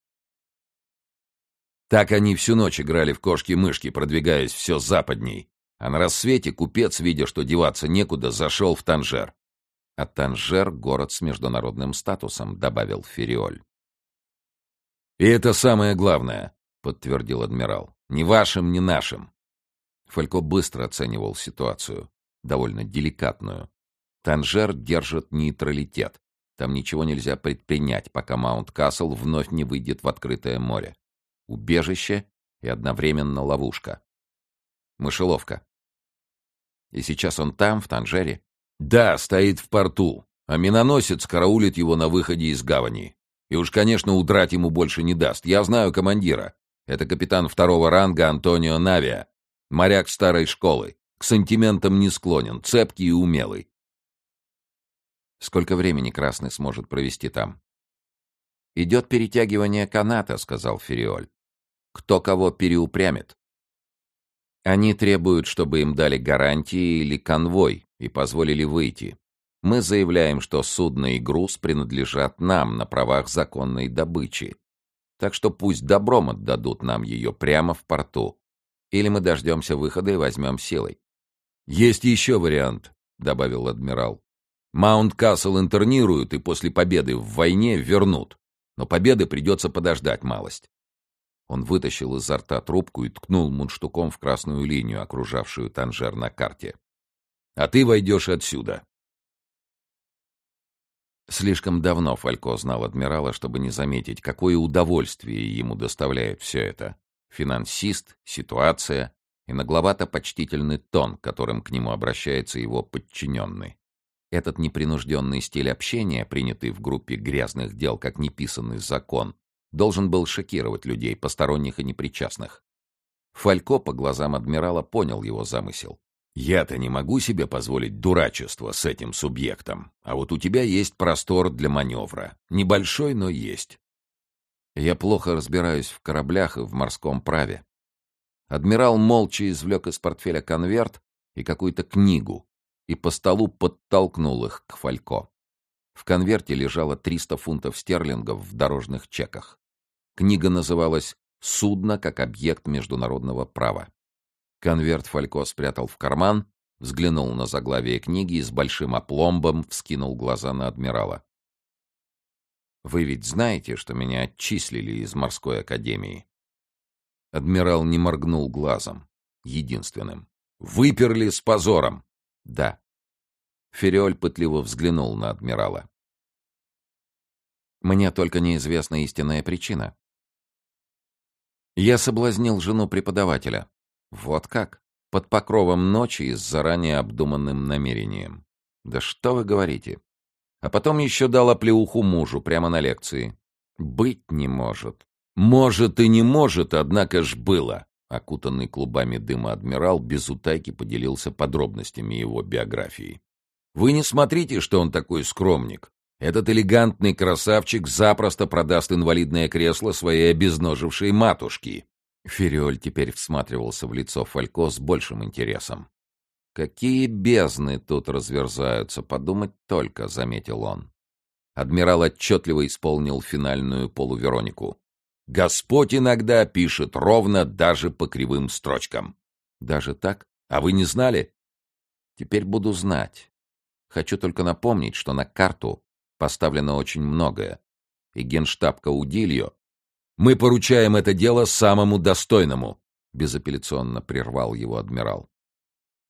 Так они всю ночь играли в кошки-мышки, продвигаясь все западней. А на рассвете купец, видя, что деваться некуда, зашел в Танжер. А Танжер — город с международным статусом, добавил Фериоль. «И это самое главное», — подтвердил адмирал. «Ни вашим, ни нашим». Фалько быстро оценивал ситуацию, довольно деликатную. Танжер держит нейтралитет. Там ничего нельзя предпринять, пока Маунт-Касл вновь не выйдет в открытое море. Убежище и одновременно ловушка. Мышеловка. И сейчас он там, в Танжере? Да, стоит в порту, а миноносец караулит его на выходе из гавани. И уж, конечно, удрать ему больше не даст. Я знаю командира. Это капитан второго ранга Антонио Навия. Моряк старой школы. К сантиментам не склонен, цепкий и умелый. Сколько времени Красный сможет провести там? «Идет перетягивание каната», — сказал Фериоль. «Кто кого переупрямит?» Они требуют, чтобы им дали гарантии или конвой и позволили выйти. Мы заявляем, что судно и груз принадлежат нам на правах законной добычи. Так что пусть добром отдадут нам ее прямо в порту. Или мы дождемся выхода и возьмем силой. «Есть еще вариант», — добавил адмирал. Маунт-Касл интернируют и после победы в войне вернут. Но победы придется подождать малость. Он вытащил изо рта трубку и ткнул мундштуком в красную линию, окружавшую Танжер на карте. «А ты войдешь отсюда». Слишком давно Фалько знал адмирала, чтобы не заметить, какое удовольствие ему доставляет все это. Финансист, ситуация и нагловато-почтительный тон, которым к нему обращается его подчиненный. Этот непринужденный стиль общения, принятый в группе грязных дел как неписанный закон, должен был шокировать людей, посторонних и непричастных. Фалько по глазам адмирала понял его замысел. «Я-то не могу себе позволить дурачество с этим субъектом, а вот у тебя есть простор для маневра. Небольшой, но есть. Я плохо разбираюсь в кораблях и в морском праве». Адмирал молча извлек из портфеля конверт и какую-то книгу, и по столу подтолкнул их к Фалько. В конверте лежало 300 фунтов стерлингов в дорожных чеках. Книга называлась «Судно как объект международного права». Конверт Фалько спрятал в карман, взглянул на заглавие книги и с большим опломбом вскинул глаза на адмирала. «Вы ведь знаете, что меня отчислили из морской академии?» Адмирал не моргнул глазом, единственным. «Выперли с позором!» Да. Фериоль пытливо взглянул на адмирала. Мне только неизвестна истинная причина. Я соблазнил жену преподавателя. Вот как? Под покровом ночи и с заранее обдуманным намерением. Да что вы говорите? А потом еще дал оплеуху мужу прямо на лекции. Быть не может. Может и не может, однако ж было. Окутанный клубами дыма адмирал без утайки поделился подробностями его биографии. «Вы не смотрите, что он такой скромник. Этот элегантный красавчик запросто продаст инвалидное кресло своей обезножившей матушке». Фериоль теперь всматривался в лицо Фалько с большим интересом. «Какие бездны тут разверзаются, подумать только», — заметил он. Адмирал отчетливо исполнил финальную полуверонику. Господь иногда пишет ровно даже по кривым строчкам. Даже так? А вы не знали? Теперь буду знать. Хочу только напомнить, что на карту поставлено очень многое. И генштаб Каудильо... Мы поручаем это дело самому достойному, безапелляционно прервал его адмирал.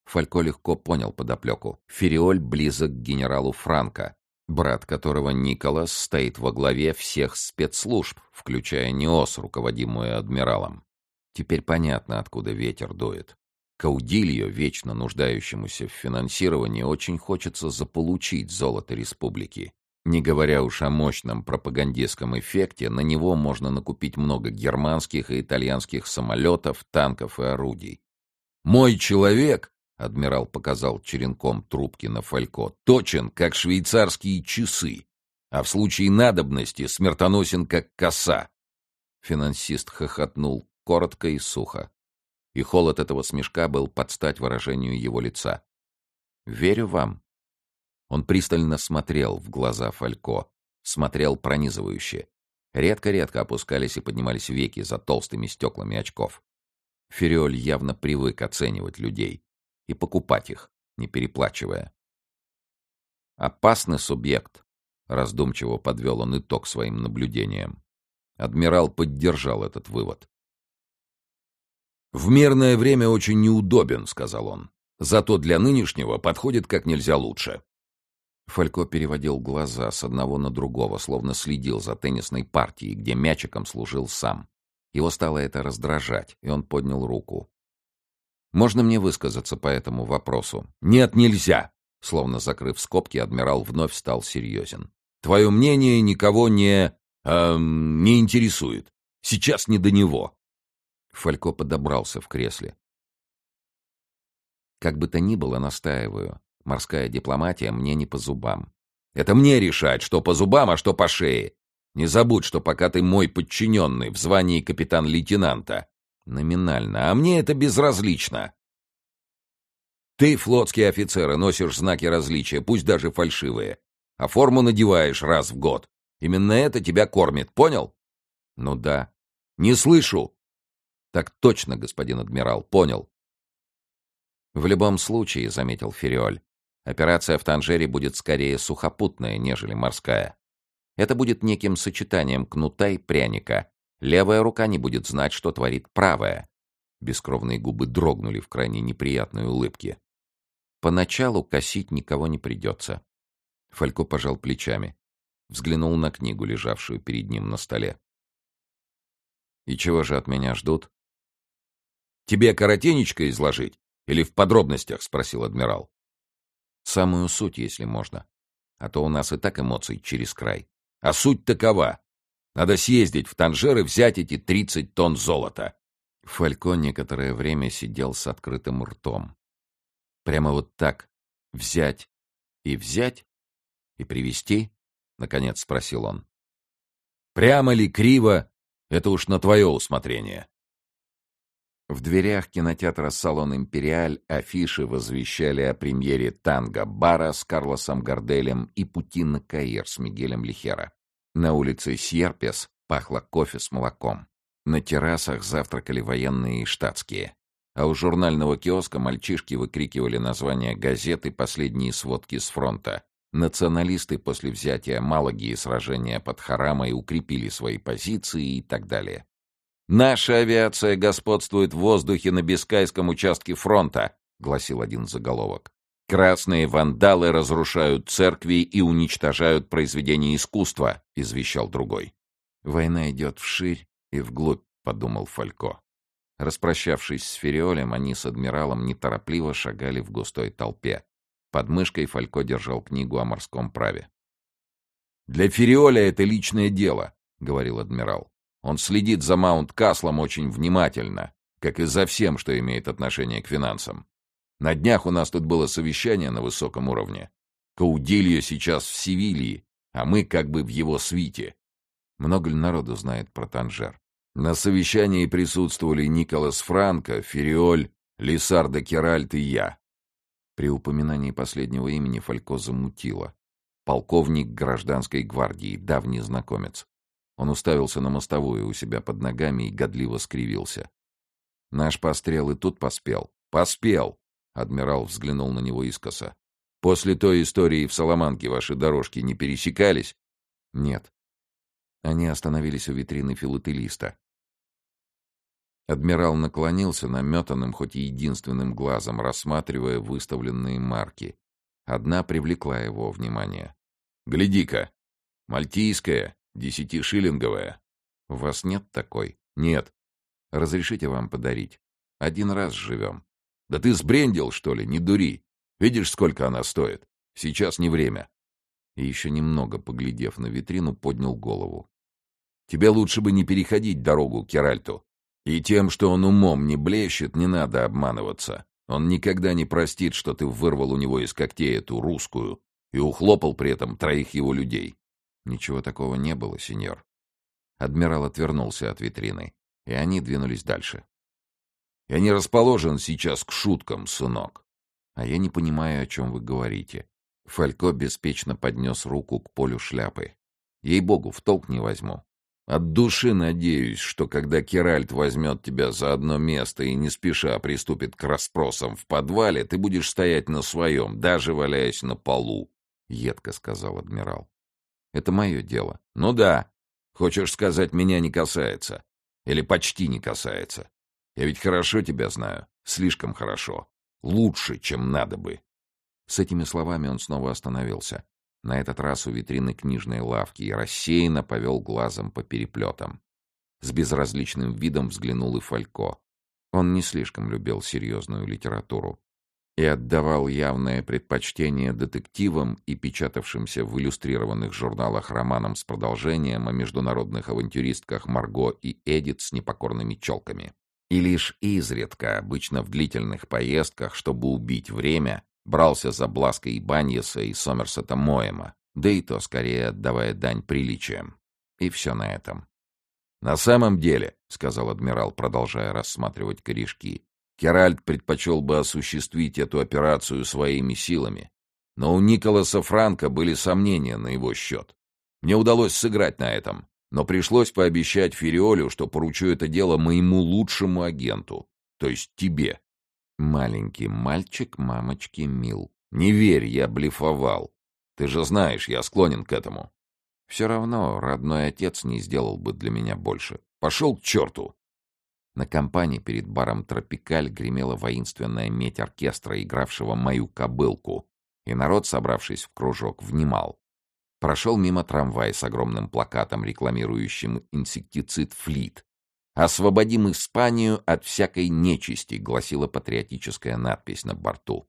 Фалько легко понял подоплеку. Фериоль близок к генералу Франко, брат которого Николас стоит во главе всех спецслужб, включая НИОС, руководимую адмиралом. Теперь понятно, откуда ветер дует. Каудильо, вечно нуждающемуся в финансировании, очень хочется заполучить золото республики. Не говоря уж о мощном пропагандистском эффекте, на него можно накупить много германских и итальянских самолетов, танков и орудий. «Мой человек!» Адмирал показал черенком трубки на фалько. «Точен, как швейцарские часы, а в случае надобности смертоносен, как коса». Финансист хохотнул коротко и сухо. И холод этого смешка был под стать выражению его лица. «Верю вам». Он пристально смотрел в глаза Фалько, смотрел пронизывающе. Редко-редко опускались и поднимались веки за толстыми стеклами очков. Фериоль явно привык оценивать людей и покупать их, не переплачивая. «Опасный субъект», — раздумчиво подвел он итог своим наблюдениям. Адмирал поддержал этот вывод. «В мирное время очень неудобен», — сказал он. «Зато для нынешнего подходит как нельзя лучше». Фалько переводил глаза с одного на другого, словно следил за теннисной партией, где мячиком служил сам. Его стало это раздражать, и он поднял руку. «Можно мне высказаться по этому вопросу?» «Нет, нельзя!» Словно закрыв скобки, адмирал вновь стал серьезен. «Твое мнение никого не... Эм, не интересует. Сейчас не до него». Фалько подобрался в кресле. «Как бы то ни было, настаиваю. Морская дипломатия мне не по зубам. Это мне решать, что по зубам, а что по шее. Не забудь, что пока ты мой подчиненный в звании капитан-лейтенанта. Номинально. А мне это безразлично. Ты, флотские офицеры, носишь знаки различия, пусть даже фальшивые. А форму надеваешь раз в год. Именно это тебя кормит, понял? Ну да. Не слышу. Так точно, господин адмирал, понял. В любом случае, заметил Фериоль, операция в Танжере будет скорее сухопутная, нежели морская. Это будет неким сочетанием кнута и пряника. Левая рука не будет знать, что творит правая. Бескровные губы дрогнули в крайне неприятной улыбке. Поначалу косить никого не придется. Фалько пожал плечами. Взглянул на книгу, лежавшую перед ним на столе. «И чего же от меня ждут?» «Тебе коротенечко изложить? Или в подробностях?» — спросил адмирал. «Самую суть, если можно. А то у нас и так эмоций через край. А суть такова. Надо съездить в Танжер и взять эти 30 тонн золота. Фалько некоторое время сидел с открытым ртом. Прямо вот так взять и взять и привести? Наконец спросил он. Прямо ли, криво, это уж на твое усмотрение. В дверях кинотеатра «Салон Империаль» афиши возвещали о премьере танго «Бара» с Карлосом Горделем и «Пути на Каир» с Мигелем Лихера. На улице Сьерпес пахло кофе с молоком. На террасах завтракали военные и штатские. А у журнального киоска мальчишки выкрикивали названия газет и последние сводки с фронта. Националисты после взятия Малаги и сражения под Харамой укрепили свои позиции и так далее. «Наша авиация господствует в воздухе на Бискайском участке фронта», — гласил один заголовок. «Красные вандалы разрушают церкви и уничтожают произведения искусства», — извещал другой. «Война идет вширь и вглубь», — подумал Фалько. Распрощавшись с Фериолем, они с адмиралом неторопливо шагали в густой толпе. Под мышкой Фалько держал книгу о морском праве. «Для Фериоля это личное дело», — говорил адмирал. Он следит за Маунт-Каслом очень внимательно, как и за всем, что имеет отношение к финансам. На днях у нас тут было совещание на высоком уровне. Каудильо сейчас в Севилье, а мы как бы в его свите. Много ли народу знает про Танжер? На совещании присутствовали Николас Франко, Фериоль, Лисардо Керальт и я. При упоминании последнего имени Фалько замутило. Полковник гражданской гвардии, давний знакомец. Он уставился на мостовую у себя под ногами и годливо скривился. «Наш пострел и тут поспел». «Поспел!» — адмирал взглянул на него искоса. «После той истории в Соломанке ваши дорожки не пересекались?» «Нет». Они остановились у витрины филателиста. Адмирал наклонился наметанным, хоть и единственным глазом, рассматривая выставленные марки. Одна привлекла его внимание. «Гляди-ка! Мальтийская, Десятишиллинговая. У вас нет такой? Нет. Разрешите вам подарить. Один раз живем. Да ты сбрендил, что ли? Не дури. Видишь, сколько она стоит? Сейчас не время. И еще немного, поглядев на витрину, поднял голову. Тебе лучше бы не переходить дорогу Керальту. И тем, что он умом не блещет, не надо обманываться. Он никогда не простит, что ты вырвал у него из когтей эту русскую и ухлопал при этом троих его людей. Ничего такого не было, сеньор. Адмирал отвернулся от витрины, и они двинулись дальше. Я не расположен сейчас к шуткам, сынок. А я не понимаю, о чем вы говорите. Фалько беспечно поднес руку к полю шляпы. Ей-богу, в толк не возьму. От души надеюсь, что когда Керальт возьмет тебя за одно место и не спеша приступит к расспросам в подвале, ты будешь стоять на своем, даже валяясь на полу, — едко сказал адмирал. — Это мое дело. — Ну да. Хочешь сказать, меня не касается. Или почти не касается. Я ведь хорошо тебя знаю. Слишком хорошо. Лучше, чем надо бы. С этими словами он снова остановился на этот раз у витрины книжной лавки, и рассеянно повел глазом по переплетам. С безразличным видом взглянул и Фалько. Он не слишком любил серьезную литературу и отдавал явное предпочтение детективам и печатавшимся в иллюстрированных журналах романам с продолжением о международных авантюристках Марго и Эдит с непокорными челками. И лишь изредка, обычно в длительных поездках, чтобы убить время, брался за Бласка и Баньеса и Сомерсета Моэма, да и то скорее отдавая дань приличиям. И все на этом. «На самом деле», — сказал адмирал, продолжая рассматривать корешки, «Керальд предпочел бы осуществить эту операцию своими силами. Но у Николаса Франка были сомнения на его счет. Мне удалось сыграть на этом, но пришлось пообещать Фериолю, что поручу это дело моему лучшему агенту, то есть тебе. Маленький мальчик мамочки мил. Не верь, я блефовал. Ты же знаешь, я склонен к этому. Все равно родной отец не сделал бы для меня больше. Пошел к черту. На компании перед баром «Тропикаль» гремела воинственная медь оркестра, игравшего мою кобылку, и народ, собравшись в кружок, внимал. Прошел мимо трамвай с огромным плакатом, рекламирующим инсектицид «Флит», «Освободим Испанию от всякой нечисти», — гласила патриотическая надпись на борту.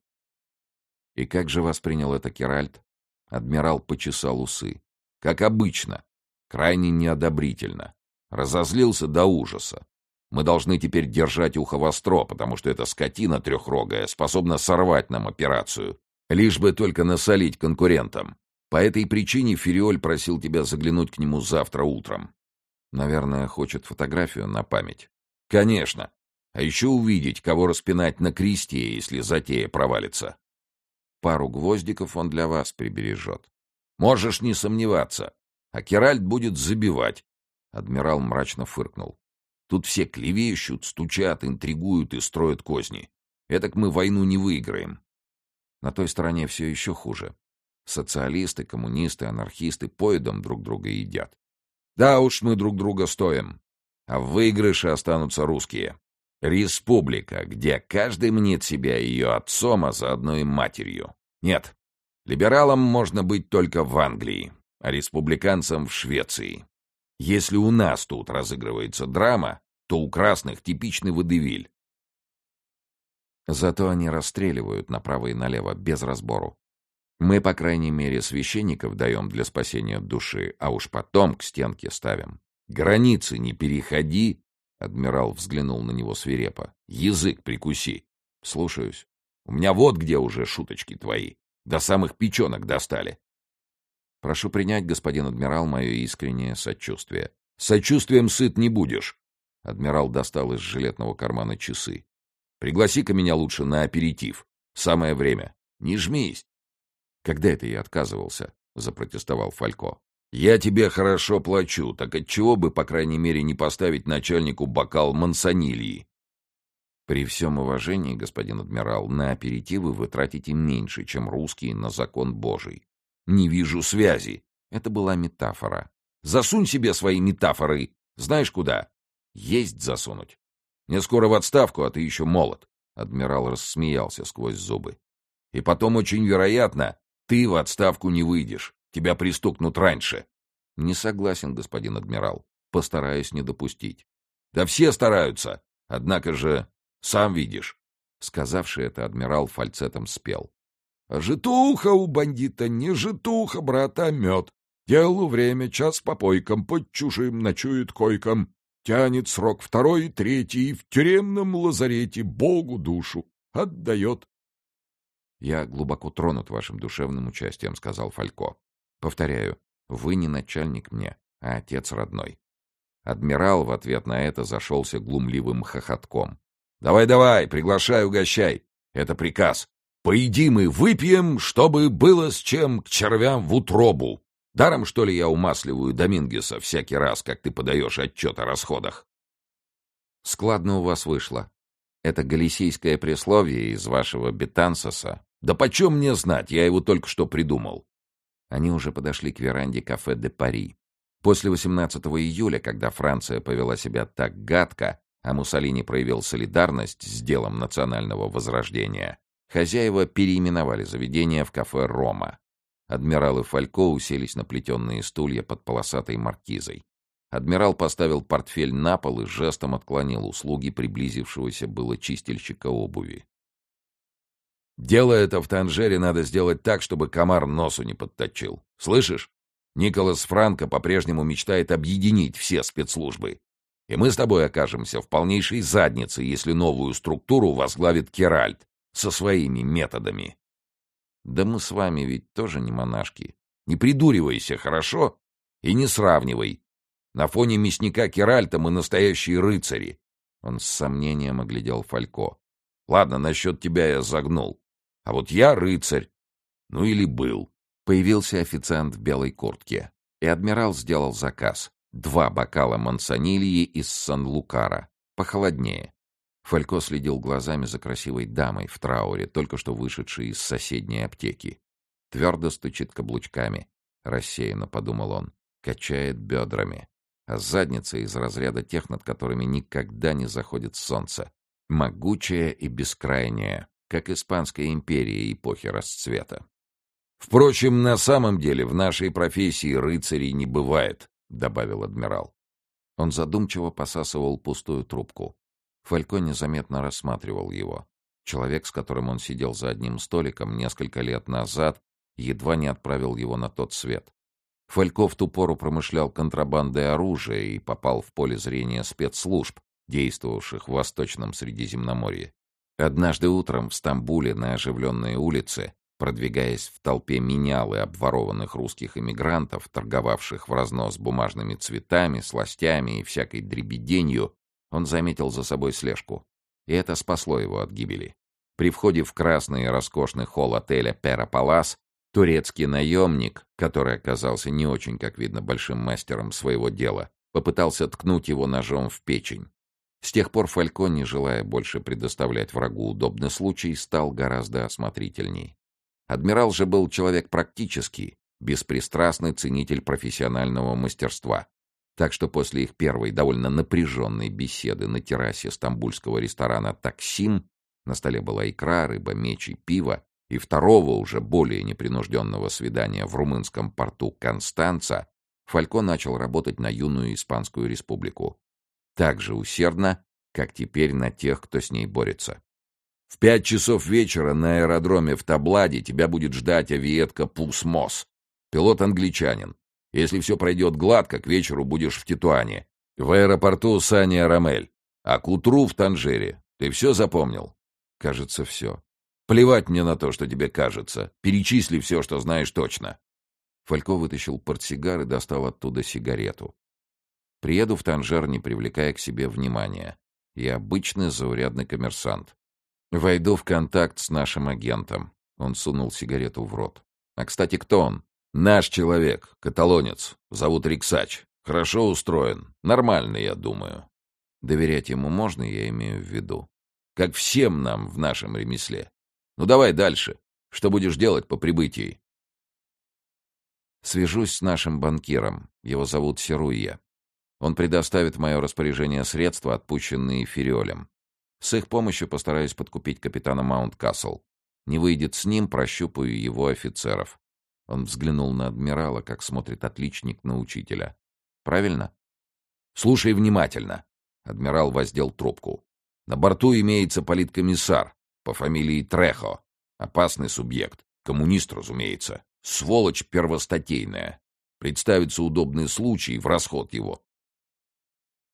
И как же воспринял это Керальт? Адмирал почесал усы. Как обычно. Крайне неодобрительно. Разозлился до ужаса. Мы должны теперь держать ухо востро, потому что эта скотина трехрогая способна сорвать нам операцию. Лишь бы только насолить конкурентам. По этой причине Фериоль просил тебя заглянуть к нему завтра утром. Наверное, хочет фотографию на память. Конечно. А еще увидеть, кого распинать на кресте, если затея провалится. Пару гвоздиков он для вас прибережет. Можешь не сомневаться. А Керальт будет забивать. Адмирал мрачно фыркнул. Тут все клевещут, стучат, интригуют и строят козни. Этак мы войну не выиграем. На той стороне все еще хуже. Социалисты, коммунисты, анархисты поедом друг друга едят. Да уж мы друг друга стоим. А в выигрыше останутся русские. Республика, где каждый мнит себя ее отцом, а заодно и матерью. Нет, либералом можно быть только в Англии, а республиканцам в Швеции. Если у нас тут разыгрывается драма, то у красных типичный водевиль. Зато они расстреливают направо и налево, без разбору. Мы, по крайней мере, священников даем для спасения души, а уж потом к стенке ставим. Границы не переходи, — адмирал взглянул на него свирепо. Язык прикуси. Слушаюсь. У меня вот где уже шуточки твои. До самых печенок достали. Прошу принять, господин адмирал, мое искреннее сочувствие. Сочувствием сыт не будешь. Адмирал достал из жилетного кармана часы. Пригласи-ка меня лучше на аперитив. Самое время. Не жмись. Когда это я отказывался? запротестовал Фалько. Я тебе хорошо плачу, так отчего бы, по крайней мере, не поставить начальнику бокал мансонильи? При всем уважении, господин адмирал, на аперитивы вы тратите меньше, чем русские на закон Божий. Не вижу связи. Это была метафора. Засунь себе свои метафоры. Знаешь куда? Есть засунуть. Мне скоро в отставку, а ты еще молод. Адмирал рассмеялся сквозь зубы. И потом очень вероятно, ты в отставку не выйдешь. Тебя пристукнут раньше. Не согласен, господин адмирал. Постараюсь не допустить. Да все стараются. Однако же, сам видишь. Сказавший это, адмирал фальцетом спел. «Житуха у бандита не житуха, брата, а мед. Делу время, час по попойкам, под чужим ночует койкам. Тянет срок второй и третий, и в тюремном лазарете Богу душу. отдает. «Я глубоко тронут вашим душевным участием», — сказал Фалько. «Повторяю, вы не начальник мне, а отец родной». Адмирал в ответ на это зашелся глумливым хохотком. «Давай-давай, приглашай, угощай. Это приказ. Поедим и выпьем, чтобы было с чем к червям в утробу. Даром, что ли, я умасливаю Домингеса всякий раз, как ты подаешь отчет о расходах?» «Складно у вас вышло. Это галисийское присловие из вашего Бетансоса да почем мне знать, я его только что придумал. Они уже подошли к веранде кафе «Де Пари». После 18 июля, когда Франция повела себя так гадко, а Муссолини проявил солидарность с делом национального возрождения, хозяева переименовали заведение в кафе «Рома». Адмиралы Фалько уселись на плетенные стулья под полосатой маркизой. Адмирал поставил портфель на пол и жестом отклонил услуги приблизившегося было чистильщика обуви. Дело это в Танжере надо сделать так, чтобы комар носу не подточил. Слышишь? Николас Франко по-прежнему мечтает объединить все спецслужбы. И мы с тобой окажемся в полнейшей заднице, если новую структуру возглавит Керальт со своими методами. Да мы с вами ведь тоже не монашки. Не придуривайся, хорошо? И не сравнивай. На фоне мясника Керальта мы настоящие рыцари. Он с сомнением оглядел Фалько. Ладно, насчет тебя я загнул. А вот я рыцарь. Ну или был. Появился официант в белой куртке. И адмирал сделал заказ. Два бокала мансонильи из Сан-Лукара. Похолоднее. Фалько следил глазами за красивой дамой в трауре, только что вышедшей из соседней аптеки. Твердо стучит каблучками. Рассеянно подумал он. Качает бедрами. А задница из разряда тех, над которыми никогда не заходит солнце. Могучая и бескрайняя как Испанская империя эпохи расцвета. «Впрочем, на самом деле в нашей профессии рыцарей не бывает», — добавил адмирал. Он задумчиво посасывал пустую трубку. Фалько незаметно рассматривал его. Человек, с которым он сидел за одним столиком несколько лет назад, едва не отправил его на тот свет. Фалько в ту пору промышлял контрабандой оружия и попал в поле зрения спецслужб, действовавших в Восточном Средиземноморье. Однажды утром в Стамбуле на оживленной улице, продвигаясь в толпе менял и обворованных русских эмигрантов, торговавших в разнос бумажными цветами, сластями и всякой дребеденью, он заметил за собой слежку. И это спасло его от гибели. При входе в красный и роскошный холл отеля «Пера Палас» турецкий наемник, который оказался не очень, как видно, большим мастером своего дела, попытался ткнуть его ножом в печень. С тех пор Фалько, не желая больше предоставлять врагу удобный случай, стал гораздо осмотрительней. Адмирал же был человек практический, беспристрастный ценитель профессионального мастерства. Так что после их первой довольно напряженной беседы на террасе стамбульского ресторана «Таксим» на столе была икра, рыба, меч и пиво, и второго, уже более непринужденного свидания в румынском порту Констанца, Фалько начал работать на юную Испанскую республику, так же усердно, как теперь на тех, кто с ней борется. В пять часов вечера на аэродроме в Табладе тебя будет ждать авиетка Пусмос. Пилот англичанин. Если все пройдет гладко, к вечеру будешь в Титуане. В аэропорту Сания Рамель. А к утру в Танжере. Ты все запомнил? Кажется, все. Плевать мне на то, что тебе кажется. Перечисли все, что знаешь точно. Фалько вытащил портсигар и достал оттуда сигарету. Приеду в Танжер, не привлекая к себе внимания. Я обычный заурядный коммерсант. Войду в контакт с нашим агентом. Он сунул сигарету в рот. А, кстати, кто он? Наш человек, каталонец. Зовут Риксач. Хорошо устроен. Нормальный, я думаю. Доверять ему можно, я имею в виду. Как всем нам в нашем ремесле. Ну давай дальше. Что будешь делать по прибытии? Свяжусь с нашим банкиром. Его зовут Серуя. Он предоставит в мое распоряжение средства, отпущенные Фериолем. С их помощью постараюсь подкупить капитана Маунт-Касл. Не выйдет с ним, прощупаю его офицеров. Он взглянул на адмирала, как смотрит отличник на учителя. Правильно? Слушай внимательно. Адмирал воздел трубку. На борту имеется политкомиссар по фамилии Трехо. Опасный субъект. Коммунист, разумеется. Сволочь первостатейная. Представится удобный случай в расход его.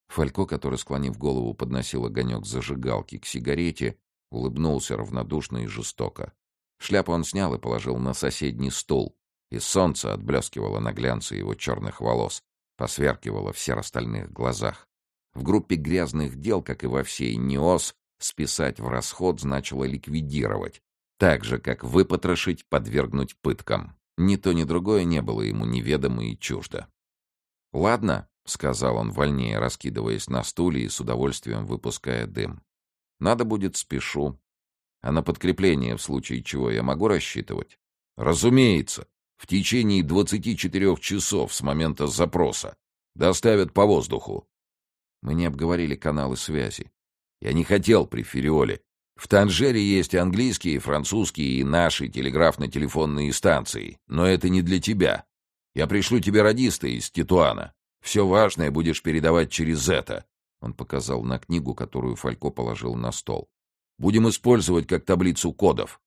Фалько, который, склонив голову, подносил огонек зажигалки к сигарете, Улыбнулся равнодушно и жестоко. Шляпу он снял и положил на соседний стул, и солнце отблескивало на глянце его черных волос, посверкивало в серо-стальных глазах. В группе грязных дел, как и во всей НИОС, списать в расход значило ликвидировать, так же, как выпотрошить, подвергнуть пыткам. Ни то, ни другое не было ему неведомо и чуждо. «Ладно», — сказал он, вольнее раскидываясь на стуле и с удовольствием выпуская дым. «Надо будет, спешу. А на подкрепление, в случае чего, я могу рассчитывать?» «Разумеется. В течение 24 часов с момента запроса. Доставят по воздуху». Мы не обговорили каналы связи. Я не хотел при Фериоле. В Танжере есть английские, французские и наши телеграфно-телефонные станции, но это не для тебя. Я пришлю тебе радиста из Титуана. Все важное будешь передавать через это. Он показал на книгу, которую Фалько положил на стол. Будем использовать как таблицу кодов.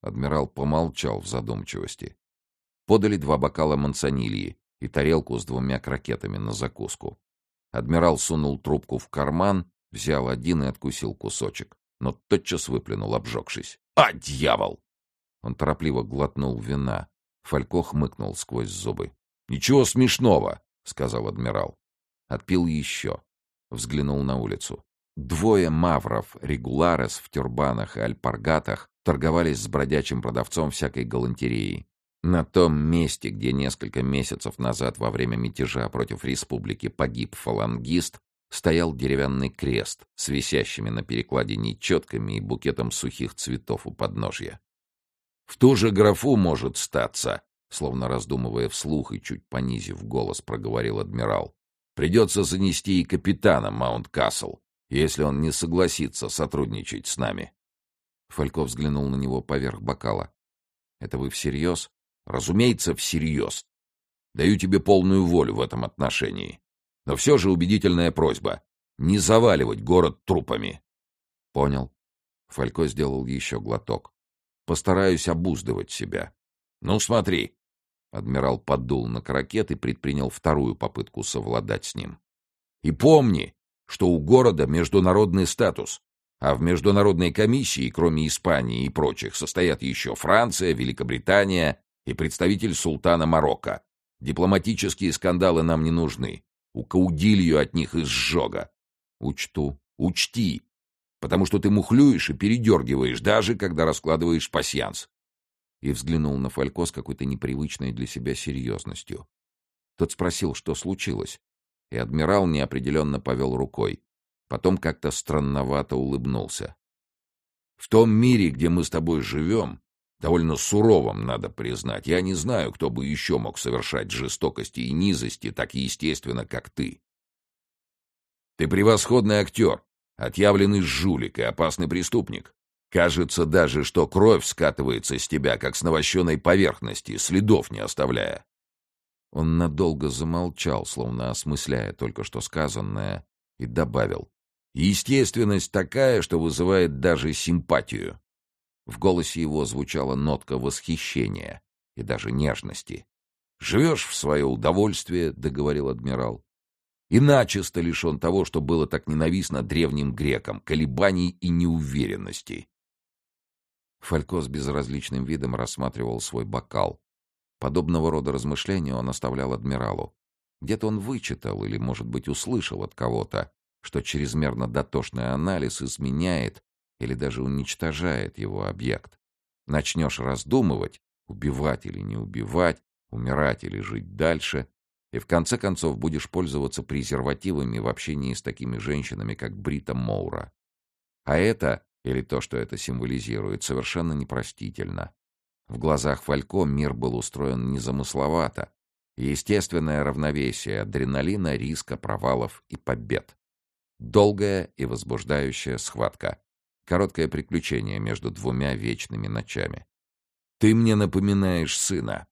Адмирал помолчал в задумчивости. Подали два бокала мансонильи и тарелку с двумя крокетами на закуску. Адмирал сунул трубку в карман, взял один и откусил кусочек но тотчас выплюнул, обжегшись. «А, дьявол!» Он торопливо глотнул вина. Фалько хмыкнул сквозь зубы. «Ничего смешного!» — сказал адмирал. Отпил еще. Взглянул на улицу. Двое мавров регуларес в тюрбанах и альпаргатах торговались с бродячим продавцом всякой галантереи. На том месте, где несколько месяцев назад во время мятежа против республики погиб фалангист, стоял деревянный крест с висящими на перекладине четками и букетом сухих цветов у подножья. «В ту же графу может статься», — словно раздумывая вслух и чуть понизив голос, проговорил адмирал. «Придется занести и капитана Маунт-Касл, если он не согласится сотрудничать с нами». Фалько взглянул на него поверх бокала. «Это вы всерьез?» «Разумеется, всерьез. Даю тебе полную волю в этом отношении. Но все же убедительная просьба — не заваливать город трупами. Понял. Фалько сделал еще глоток. Постараюсь обуздывать себя. Ну, смотри. Адмирал подул на крокет и предпринял вторую попытку совладать с ним. И помни, что у города международный статус, а в международной комиссии, кроме Испании и прочих, состоят еще Франция, Великобритания и представитель султана Марокко. Дипломатические скандалы нам не нужны у Каудилью от них изжога. Учту. Учти. Потому что ты мухлюешь и передергиваешь, даже когда раскладываешь пасьянс. И взглянул на Фалько с какой-то непривычной для себя серьезностью. Тот спросил, что случилось. И адмирал неопределенно повел рукой. Потом как-то странновато улыбнулся. В том мире, где мы с тобой живем, довольно суровым, надо признать. Я не знаю, кто бы еще мог совершать жестокости и низости так естественно, как ты. Ты превосходный актер, отъявленный жулик и опасный преступник. Кажется даже, что кровь скатывается с тебя, как с навощенной поверхности, следов не оставляя. Он надолго замолчал, словно осмысляя только что сказанное, и добавил. Естественность такая, что вызывает даже симпатию. В голосе его звучала нотка восхищения и даже нежности. «Живешь в свое удовольствие», — договорил адмирал. «И начисто лишен того, что было так ненавистно древним грекам, колебаний и неуверенности». Фалько с безразличным видом рассматривал свой бокал. Подобного рода размышления он оставлял адмиралу. Где-то он вычитал или, может быть, услышал от кого-то, что чрезмерно дотошный анализ изменяет или даже уничтожает его объект. Начнешь раздумывать, убивать или не убивать, умирать или жить дальше, и в конце концов будешь пользоваться презервативами в общении с такими женщинами, как Брита Моура. А это, или то, что это символизирует, совершенно непростительно. В глазах Фалько мир был устроен незамысловато. Естественное равновесие адреналина, риска, провалов и побед. Долгая и возбуждающая схватка. Короткое приключение между двумя вечными ночами. «Ты мне напоминаешь сына».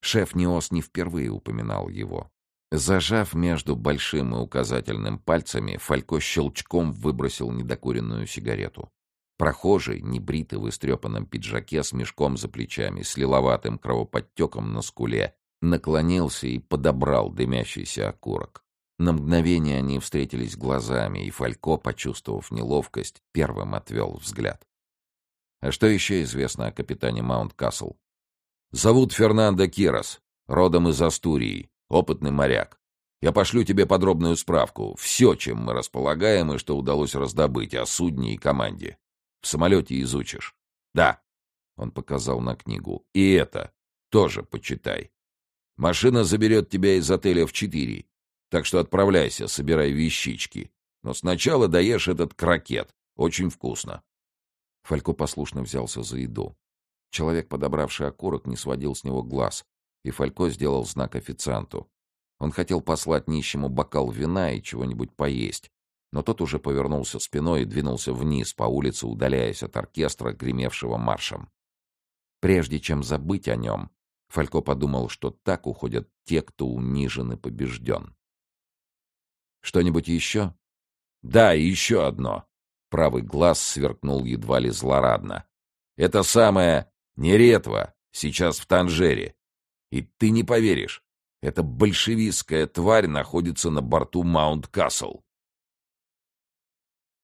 Шеф Неос не впервые упоминал его. Зажав между большим и указательным пальцами, Фалько щелчком выбросил недокуренную сигарету. Прохожий, небритый в истрепанном пиджаке с мешком за плечами, с лиловатым кровоподтеком на скуле, наклонился и подобрал дымящийся окурок. На мгновение они встретились глазами, и Фалько, почувствовав неловкость, первым отвел взгляд. А что еще известно о капитане Маунт-Касл? Зовут Фернандо Кирос, родом из Астурии, опытный моряк. Я пошлю тебе подробную справку. Все, чем мы располагаем и что удалось раздобыть о судне и команде. В самолете изучишь. Да, он показал на книгу. И это тоже почитай. Машина заберет тебя из отеля в четыре. Так что отправляйся, собирай вещички. Но сначала даешь этот крокет. Очень вкусно. Фалько послушно взялся за еду. Человек, подобравший окурок, не сводил с него глаз, и Фалько сделал знак официанту. Он хотел послать нищему бокал вина и чего-нибудь поесть, но тот уже повернулся спиной и двинулся вниз по улице, удаляясь от оркестра, гремевшего маршем. Прежде чем забыть о нем, Фалько подумал, что так уходят те, кто унижен и побежден. «Что-нибудь еще?» «Да, еще одно». Правый глаз сверкнул едва ли злорадно. «Это самое Неретва сейчас в Танжере. И ты не поверишь, эта большевистская тварь находится на борту Маунт-Касл.